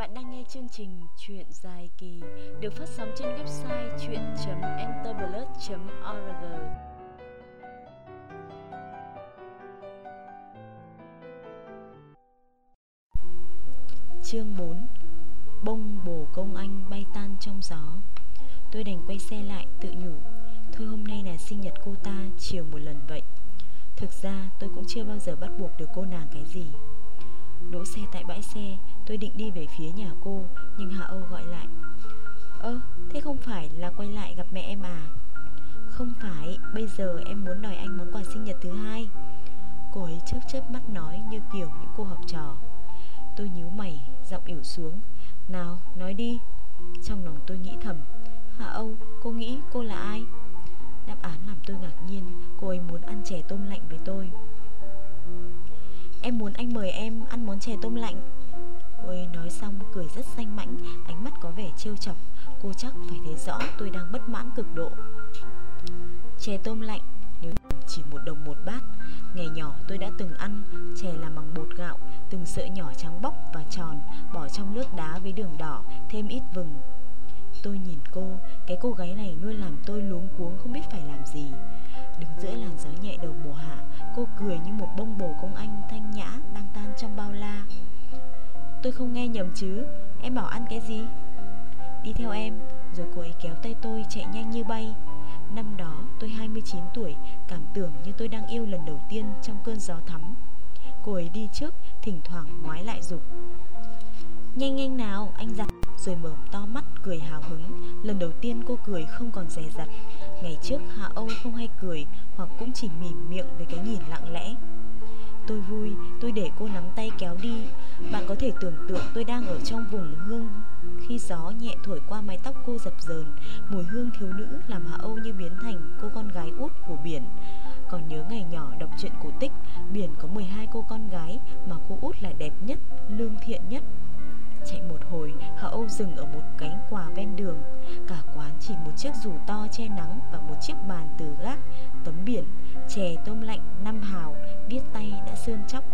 Bạn đang nghe chương trình Chuyện dài kỳ, được phát sóng trên website chuyện.enterblood.org. Chương 4 Bông bồ công anh bay tan trong gió. Tôi đành quay xe lại tự nhủ, Thôi hôm nay là sinh nhật cô ta, chiều một lần vậy. Thực ra tôi cũng chưa bao giờ bắt buộc được cô nàng cái gì. Đỗ xe tại bãi xe Tôi định đi về phía nhà cô, Nhưng Hạ Âu gọi lại. Ơ, thế không phải là quay lại gặp mẹ em à? Không phải, Bây giờ em muốn đòi anh món quà sinh nhật thứ hai. Cô ấy chớp chớp mắt nói như kiểu những cô học trò. Tôi nhíu mày, Giọng ỉu xuống. Nào, nói đi. Trong lòng tôi nghĩ thầm, Hạ Âu, cô nghĩ cô là ai? Đáp án làm tôi ngạc nhiên, Cô ấy muốn ăn chè tôm lạnh với tôi. Em muốn anh mời em ăn món chè tôm lạnh. Cô ấy nói xong cười rất xanh mãnh, Ánh mắt có vẻ trêu chọc. Cô chắc phải thấy rõ tôi đang bất mãn cực độ. Chè tôm lạnh, Nếu chỉ một đồng một bát. Ngày nhỏ tôi đã từng ăn, Chè làm bằng bột gạo, Từng sợi nhỏ trắng bóc và tròn, Bỏ trong nước đá với đường đỏ, Thêm ít vừng. Tôi nhìn cô, Cái cô gái này luôn làm tôi luống cuống không biết phải làm gì. Đứng giữa làn gió nhẹ đầu mùa hạ, Cô cười như một bông bồ công anh thanh nhã đang tan trong Tôi không nghe nhầm chứ. Em bảo ăn cái gì? Đi theo em, Rồi cô ấy kéo tay tôi chạy nhanh như bay. Năm đó tôi 29 tuổi, Cảm tưởng như tôi đang yêu lần đầu tiên Trong cơn gió thắm. Cô ấy đi trước, Thỉnh thoảng ngoái lại dục Nhanh nhanh nào, anh dặn Rồi mở to mắt, cười hào hứng. Lần đầu tiên cô cười không còn rè dặt. Ngày trước Hạ Âu không hay cười, Hoặc cũng chỉ mỉm miệng với cái nhìn lặng lẽ. Tôi vui, tôi để cô nắm tay kéo đi. Bạn có thể tưởng tượng tôi đang ở trong vùng hương. Khi gió nhẹ thổi qua mái tóc cô dập dờn Mùi hương thiếu nữ làm Hạ Âu như biến thành cô con gái út của biển. Còn nhớ ngày nhỏ đọc truyện cổ tích Biển có 12 cô con gái Mà cô út là đẹp nhất, lương thiện nhất. Chạy một hồi, Hạ Âu dừng ở một cánh quà ven đường. Cả quán chỉ một chiếc dù to che nắng Và một chiếc bàn từ gác, tấm biển Chè tôm lạnh, năm hào, viết tay đã sơn chóc.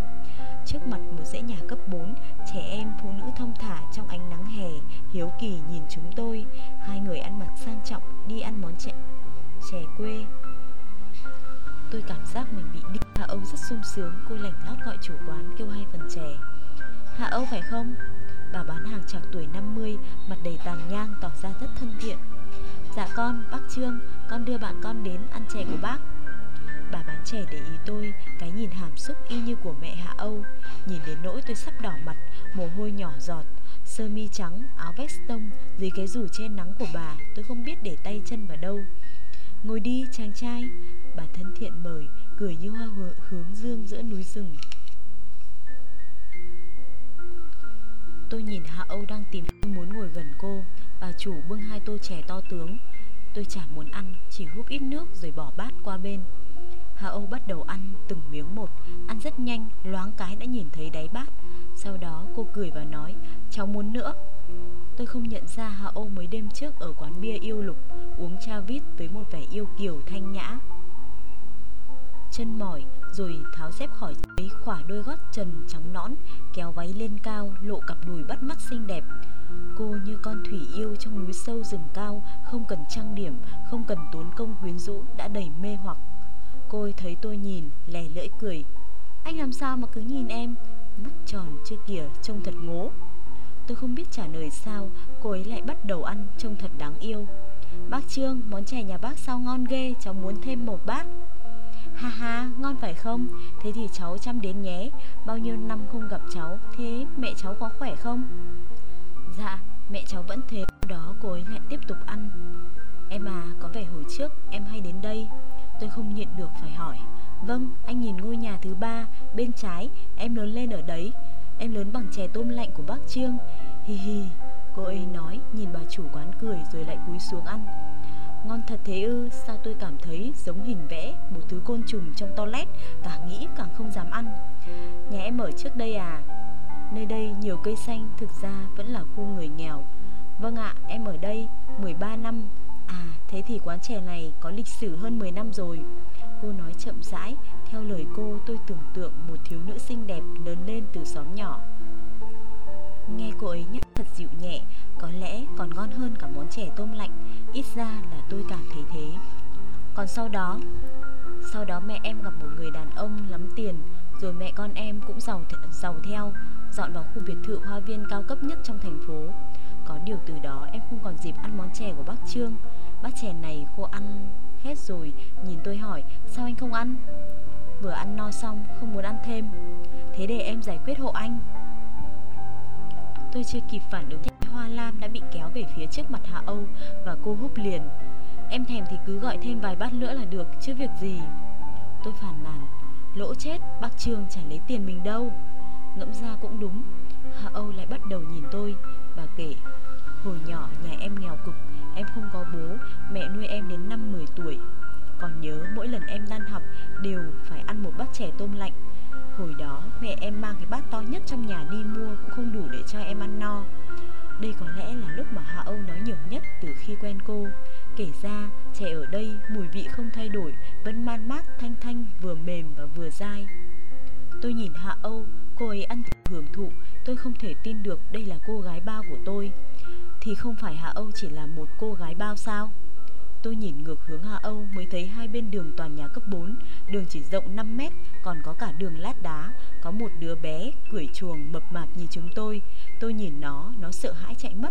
Trước mặt một dãy nhà cấp 4 Trẻ em, phụ nữ thông thả trong ánh nắng hè Hiếu kỳ nhìn chúng tôi. Hai người ăn mặc sang trọng Đi ăn món chè, chè quê. Tôi cảm giác mình bị đi Hạ Âu rất sung sướng Cô lảnh lót gọi chủ quán kêu hai phần chè. Hạ Âu phải không? Bà bán hàng trạc tuổi 50 Mặt đầy tàn nhang tỏ ra rất thân thiện. Dạ con, bác Trương Con đưa bạn con đến ăn chè của bác. Bà bán chè để ý tôi Cái nhìn hàm xúc y như của mẹ Hạ Âu. Nhìn đến nỗi tôi sắp đỏ mặt Mồ hôi nhỏ giọt Sơ mi trắng, áo vest tông Dưới cái rủ che nắng của bà Tôi không biết để tay chân vào đâu. Ngồi đi chàng trai. Bà thân thiện mời Cười như hoa hướng dương giữa núi rừng. Tôi nhìn Hạ Âu đang tìm muốn ngồi gần cô. Bà chủ bưng hai tô chè to tướng. Tôi chả muốn ăn Chỉ húp ít nước rồi bỏ bát qua bên. Hạ Âu bắt đầu ăn từng miếng một Ăn rất nhanh, loáng cái đã nhìn thấy đáy bát. Sau đó cô cười và nói Cháu muốn nữa. Tôi không nhận ra Hạ Âu mấy đêm trước ở quán bia yêu lục Uống cha vít với một vẻ yêu kiều thanh nhã. Chân mỏi rồi tháo dép khỏi ấy khỏa đôi gót trần trắng nõn Kéo váy lên cao lộ cặp đùi bắt mắt xinh đẹp. Cô như con thủy yêu trong núi sâu rừng cao Không cần trang điểm, không cần tốn công quyến rũ Đã đầy mê hoặc. Cô ấy thấy tôi nhìn, lè lưỡi cười. Anh làm sao mà cứ nhìn em? Mắt tròn chưa kìa, trông thật ngố. Tôi không biết trả lời sao Cô ấy lại bắt đầu ăn, trông thật đáng yêu. Bác Trương, món chè nhà bác sao ngon ghê Cháu muốn thêm một bát. Ha ha, ngon phải không? Thế thì cháu chăm đến nhé. Bao nhiêu năm không gặp cháu Thế mẹ cháu có khỏe không? Dạ, mẹ cháu vẫn thế. Đó cô ấy lại tiếp tục ăn. Em à, có vẻ hồi trước em hay đến đây. Tôi không nhịn được phải hỏi. Vâng, anh nhìn ngôi nhà thứ ba Bên trái, em lớn lên ở đấy. Em lớn bằng chè tôm lạnh của bác Trương. Hi hi Cô ấy nói nhìn bà chủ quán cười rồi lại cúi xuống ăn. Ngon thật thế ư? Sao tôi cảm thấy giống hình vẽ, Một thứ côn trùng trong toilet Càng nghĩ càng không dám ăn? Nhà em ở trước đây à? Nơi đây nhiều cây xanh, Thực ra vẫn là khu người nghèo. Vâng ạ, em ở đây 13 năm. À thế thì quán chè này có lịch sử hơn 10 năm rồi. Cô nói chậm rãi, Theo lời cô tôi tưởng tượng một thiếu nữ xinh đẹp lớn lên từ xóm nhỏ. Nghe cô ấy nhắc thật dịu nhẹ Có lẽ còn ngon hơn cả món chè tôm lạnh. Ít ra là tôi cảm thấy thế. Còn sau đó Sau đó mẹ em gặp một người đàn ông lắm tiền Rồi mẹ con em cũng giàu, th giàu theo Dọn vào khu biệt thự hoa viên cao cấp nhất trong thành phố. Có điều từ đó em không còn dịp ăn món chè của bác Trương. Bát chè này cô ăn hết rồi Nhìn tôi hỏi sao anh không ăn? Vừa ăn no xong không muốn ăn thêm. Thế để em giải quyết hộ anh. Tôi chưa kịp phản ứng Hoa Lam đã bị kéo về phía trước mặt Hạ Âu Và cô húp liền. Em thèm thì cứ gọi thêm vài bát nữa là được, Chứ việc gì. Tôi phản nàn, Lỗ chết, bác Trương chả lấy tiền mình đâu. Ngẫm ra cũng đúng Hạ Âu lại bắt đầu nhìn tôi, Bà kể, Hồi nhỏ nhà em nghèo cực, Em không có bố, Mẹ nuôi em đến năm 10 tuổi. Còn nhớ mỗi lần em tan học Đều phải ăn một bát chè tôm lạnh Hồi đó, mẹ em mang cái bát to nhất trong nhà đi mua Cũng không đủ để cho em ăn no. Đây có lẽ là lúc mà Hạ Âu nói nhiều nhất từ khi quen cô. Kể ra, trẻ ở đây, mùi vị không thay đổi, Vẫn man mát thanh thanh, vừa mềm và vừa dai. Tôi nhìn Hạ Âu, Cô ấy ăn hưởng thụ. Tôi không thể tin được đây là cô gái bao của tôi. Thì không phải Hạ Âu chỉ là một cô gái bao sao? Tôi nhìn ngược hướng Hạ Âu mới thấy hai bên đường toàn nhà cấp 4 Đường chỉ rộng 5 mét Còn có cả đường lát đá. Có một đứa bé cười chuồng mập mạp nhìn chúng tôi. Tôi nhìn nó, nó sợ hãi chạy mất.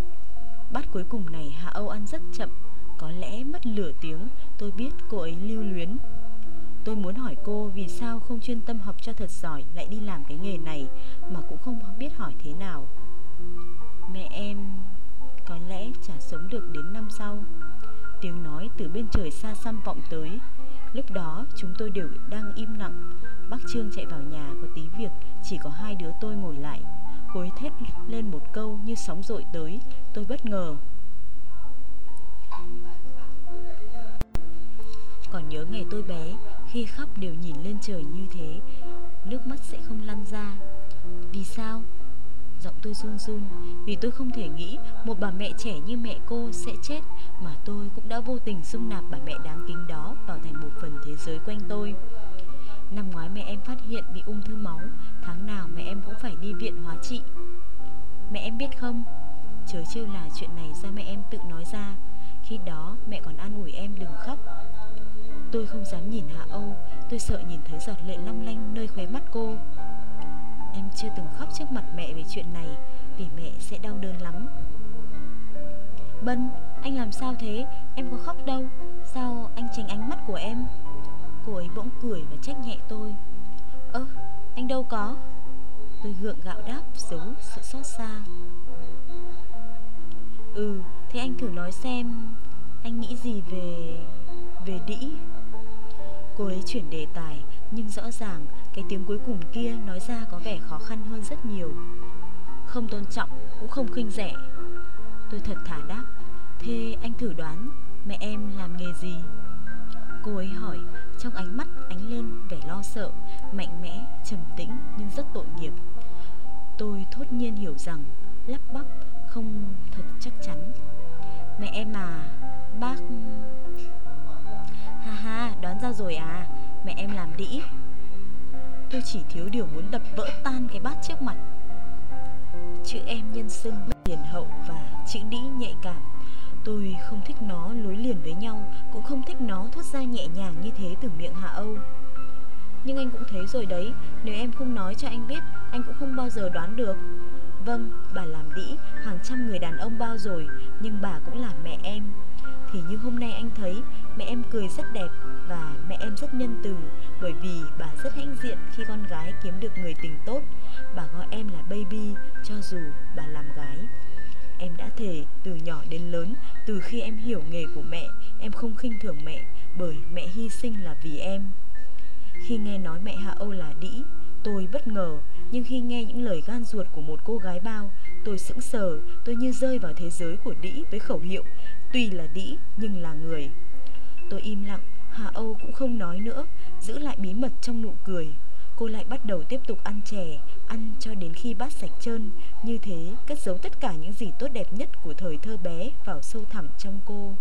Bát cuối cùng này Hạ Âu ăn rất chậm. Có lẽ mất lửa tiếng Tôi biết cô ấy lưu luyến. Tôi muốn hỏi cô vì sao không chuyên tâm học cho thật giỏi lại đi làm cái nghề này mà cũng không biết hỏi thế nào. Mẹ em có lẽ chả sống được đến năm sau. Tiếng nói từ bên trời xa xăm vọng tới. Lúc đó chúng tôi đều đang im lặng. Bác Trương chạy vào nhà có tí việc, chỉ có hai đứa tôi ngồi lại. Cô ấy thét lên một câu như sóng dội tới, tôi bất ngờ. Còn nhớ ngày tôi bé, khi khóc đều nhìn lên trời như thế Nước mắt sẽ không lăn ra Vì sao? Giọng tôi run run. Vì tôi không thể nghĩ Một bà mẹ trẻ như mẹ cô sẽ chết, Mà tôi cũng đã vô tình xung nạp bà mẹ đáng kính đó Vào thành một phần thế giới quanh tôi. Năm ngoái mẹ em phát hiện bị ung thư máu, Tháng nào mẹ em cũng phải đi viện hóa trị. Mẹ em biết không? Chớ trêu là chuyện này do mẹ em tự nói ra. Khi đó mẹ còn an ủi em đừng khóc. Tôi không dám nhìn Hạ Âu, Tôi sợ nhìn thấy giọt lệ long lanh nơi khóe mắt cô chưa từng khóc trước mặt mẹ về chuyện này Vì mẹ sẽ đau đớn lắm. Bân, anh làm sao thế? Em có khóc đâu. Sao anh tránh ánh mắt của em? Cô ấy bỗng cười và trách nhẹ tôi. Ơ, anh đâu có? Tôi gượng gạo đáp giấu sự xót xa. Ừ, thế anh thử nói xem Anh nghĩ gì về... về đĩ? Cô ấy chuyển đề tài Nhưng rõ ràng cái tiếng cuối cùng kia nói ra có vẻ khó khăn hơn rất nhiều. Không tôn trọng cũng không khinh rẻ. Tôi thật thả đáp Thế anh thử đoán mẹ em làm nghề gì? Cô ấy hỏi trong ánh mắt ánh lên vẻ lo sợ Mạnh mẽ, trầm tĩnh nhưng rất tội nghiệp. Tôi thốt nhiên hiểu rằng Lắp bắp không thật chắc chắn. Mẹ em à Bác Ha ha, đoán ra rồi à Mẹ em làm đĩ. Tôi chỉ thiếu điều muốn đập vỡ tan cái bát trước mặt. Chữ em nhân xưng hiền hậu và chữ đĩ nhạy cảm. Tôi không thích nó nối liền với nhau Cũng không thích nó thoát ra nhẹ nhàng như thế từ miệng Hạ Âu. Nhưng anh cũng thấy rồi đấy Nếu em không nói cho anh biết Anh cũng không bao giờ đoán được. Vâng, bà làm đĩ hàng trăm người đàn ông bao rồi Nhưng bà cũng là mẹ em. Thì như hôm nay anh thấy Mẹ em cười rất đẹp và mẹ em rất nhân từ bởi vì bà rất hãnh diện khi con gái kiếm được người tình tốt. Bà gọi em là baby cho dù bà làm gái. Em đã thể từ nhỏ đến lớn, từ khi em hiểu nghề của mẹ, em không khinh thường mẹ bởi mẹ hy sinh là vì em. Khi nghe nói mẹ Hạ Âu là đĩ, tôi bất ngờ, nhưng khi nghe những lời gan ruột của một cô gái bao, tôi sững sờ, tôi như rơi vào thế giới của đĩ với khẩu hiệu tuy là đĩ nhưng là người. Tôi im lặng, Hà Âu cũng không nói nữa, giữ lại bí mật trong nụ cười. Cô lại bắt đầu tiếp tục ăn chè, ăn cho đến khi bát sạch trơn, như thế cất giấu tất cả những gì tốt đẹp nhất của thời thơ bé vào sâu thẳm trong cô.